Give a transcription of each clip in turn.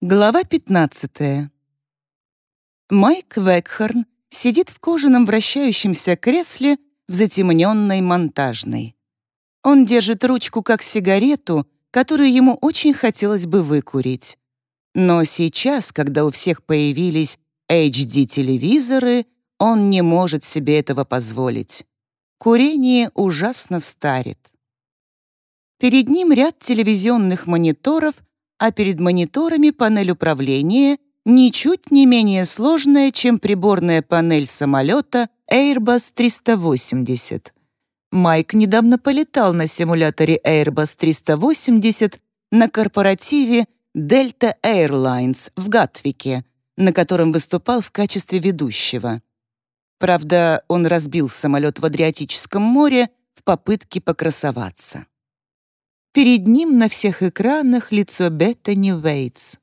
Глава 15. Майк Векхорн сидит в кожаном вращающемся кресле в затемненной монтажной. Он держит ручку как сигарету, которую ему очень хотелось бы выкурить. Но сейчас, когда у всех появились HD-телевизоры, он не может себе этого позволить. Курение ужасно старит. Перед ним ряд телевизионных мониторов — а перед мониторами панель управления ничуть не менее сложная, чем приборная панель самолета Airbus 380. Майк недавно полетал на симуляторе Airbus 380 на корпоративе Delta Airlines в Гатвике, на котором выступал в качестве ведущего. Правда, он разбил самолет в Адриатическом море в попытке покрасоваться. Перед ним на всех экранах лицо Беттани Вейтс.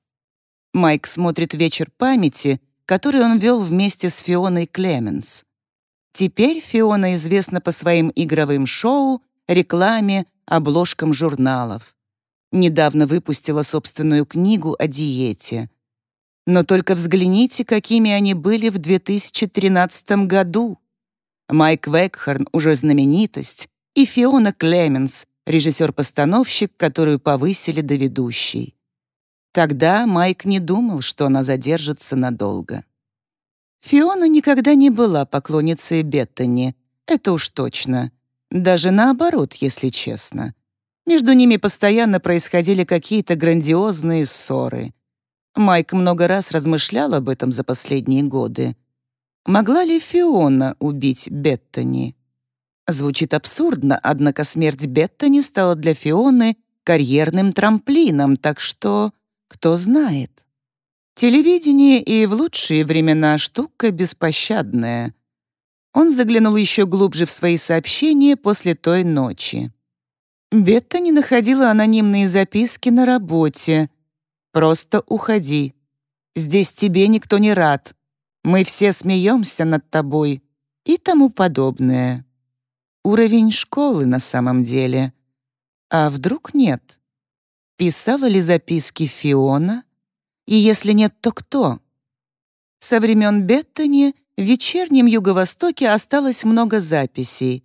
Майк смотрит «Вечер памяти», который он вел вместе с Фионой Клеменс. Теперь Фиона известна по своим игровым шоу, рекламе, обложкам журналов. Недавно выпустила собственную книгу о диете. Но только взгляните, какими они были в 2013 году. Майк Векхорн уже знаменитость, и Фиона Клеменс режиссер-постановщик, которую повысили до ведущей. Тогда Майк не думал, что она задержится надолго. Фиона никогда не была поклонницей Беттани, это уж точно. Даже наоборот, если честно. Между ними постоянно происходили какие-то грандиозные ссоры. Майк много раз размышлял об этом за последние годы. Могла ли Фиона убить Беттани? Звучит абсурдно, однако смерть Беттани стала для Фионы карьерным трамплином, так что кто знает. Телевидение и в лучшие времена штука беспощадная. Он заглянул еще глубже в свои сообщения после той ночи. Бетта не находила анонимные записки на работе. «Просто уходи. Здесь тебе никто не рад. Мы все смеемся над тобой» и тому подобное уровень школы на самом деле. А вдруг нет? Писала ли записки Фиона? И если нет, то кто? Со времен Беттани в вечернем Юго-Востоке осталось много записей.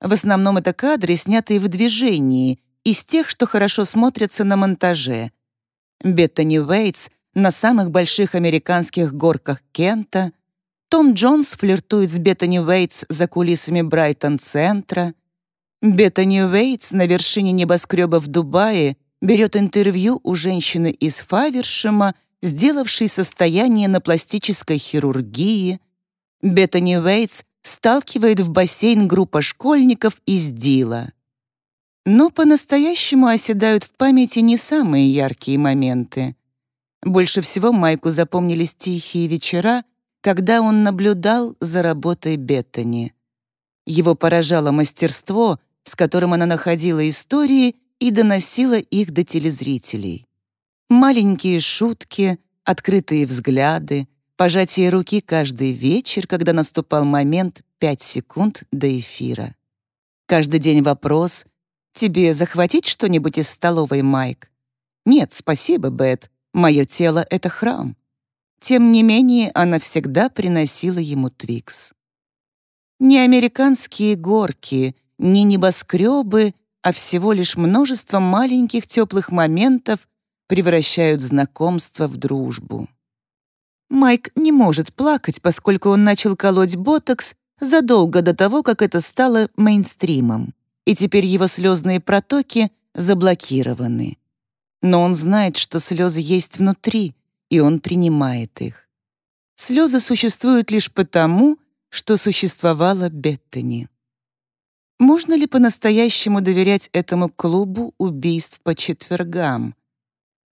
В основном это кадры, снятые в движении, из тех, что хорошо смотрятся на монтаже. Беттани Уэйтс на самых больших американских горках Кента — том Джонс флиртует с Беттани Уэйтс за кулисами Брайтон-центра. Беттани Уэйтс на вершине небоскреба в Дубае берет интервью у женщины из Фавершема, сделавшей состояние на пластической хирургии. Беттани Уэйтс сталкивает в бассейн группа школьников из Дила. Но по-настоящему оседают в памяти не самые яркие моменты. Больше всего Майку запомнились тихие вечера, когда он наблюдал за работой Беттани. Его поражало мастерство, с которым она находила истории и доносила их до телезрителей. Маленькие шутки, открытые взгляды, пожатие руки каждый вечер, когда наступал момент пять секунд до эфира. Каждый день вопрос «Тебе захватить что-нибудь из столовой, Майк?» «Нет, спасибо, Бет, мое тело — это храм». Тем не менее, она всегда приносила ему Твикс. Не американские горки, не небоскребы, а всего лишь множество маленьких теплых моментов превращают знакомство в дружбу. Майк не может плакать, поскольку он начал колоть ботокс задолго до того, как это стало мейнстримом, и теперь его слезные протоки заблокированы. Но он знает, что слезы есть внутри, и он принимает их. Слезы существуют лишь потому, что существовала Беттани. Можно ли по-настоящему доверять этому клубу убийств по четвергам?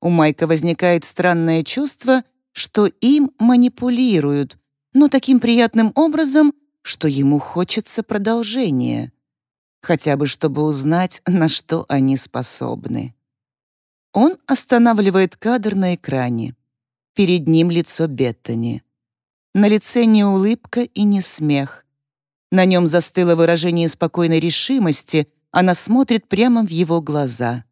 У Майка возникает странное чувство, что им манипулируют, но таким приятным образом, что ему хочется продолжения. Хотя бы чтобы узнать, на что они способны. Он останавливает кадр на экране. Перед ним лицо Беттани. На лице не улыбка и не смех. На нем застыло выражение спокойной решимости, она смотрит прямо в его глаза.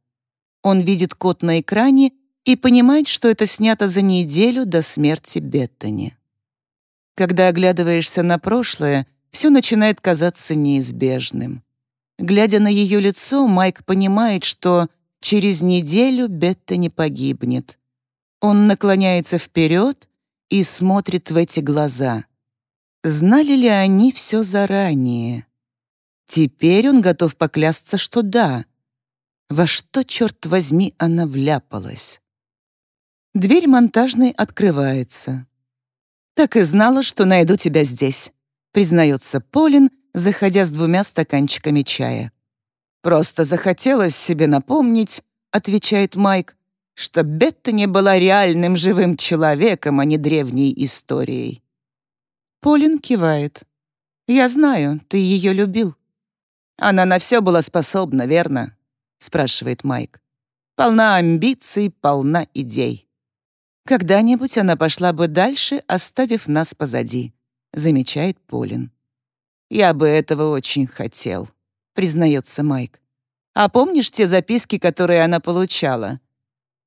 Он видит код на экране и понимает, что это снято за неделю до смерти Беттани. Когда оглядываешься на прошлое, все начинает казаться неизбежным. Глядя на ее лицо, Майк понимает, что через неделю Беттани погибнет. Он наклоняется вперед и смотрит в эти глаза. Знали ли они все заранее? Теперь он готов поклясться, что да. Во что, черт возьми, она вляпалась? Дверь монтажной открывается. «Так и знала, что найду тебя здесь», — признается Полин, заходя с двумя стаканчиками чая. «Просто захотелось себе напомнить», — отвечает Майк, что Беттани была реальным живым человеком, а не древней историей. Полин кивает. «Я знаю, ты ее любил». «Она на все была способна, верно?» — спрашивает Майк. «Полна амбиций, полна идей». «Когда-нибудь она пошла бы дальше, оставив нас позади», — замечает Полин. «Я бы этого очень хотел», — признается Майк. «А помнишь те записки, которые она получала?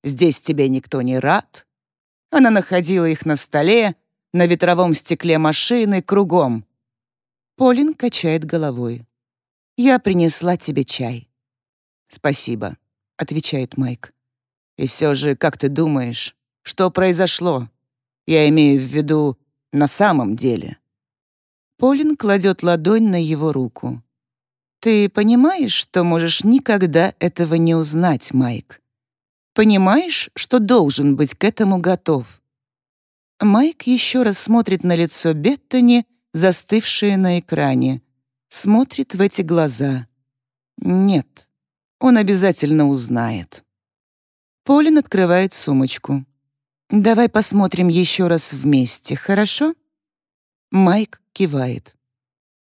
Здесь тебе никто не рад». Она находила их на столе, на ветровом стекле машины, кругом. Полин качает головой. «Я принесла тебе чай». «Спасибо», — отвечает Майк. «И все же, как ты думаешь, что произошло? Я имею в виду на самом деле». Полин кладет ладонь на его руку. «Ты понимаешь, что можешь никогда этого не узнать, Майк? Понимаешь, что должен быть к этому готов?» Майк еще раз смотрит на лицо Беттани, застывшее на экране. Смотрит в эти глаза. Нет, он обязательно узнает. Полин открывает сумочку. «Давай посмотрим еще раз вместе, хорошо?» Майк кивает.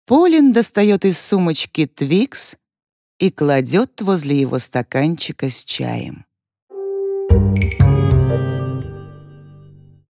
Полин достает из сумочки Твикс и кладет возле его стаканчика с чаем.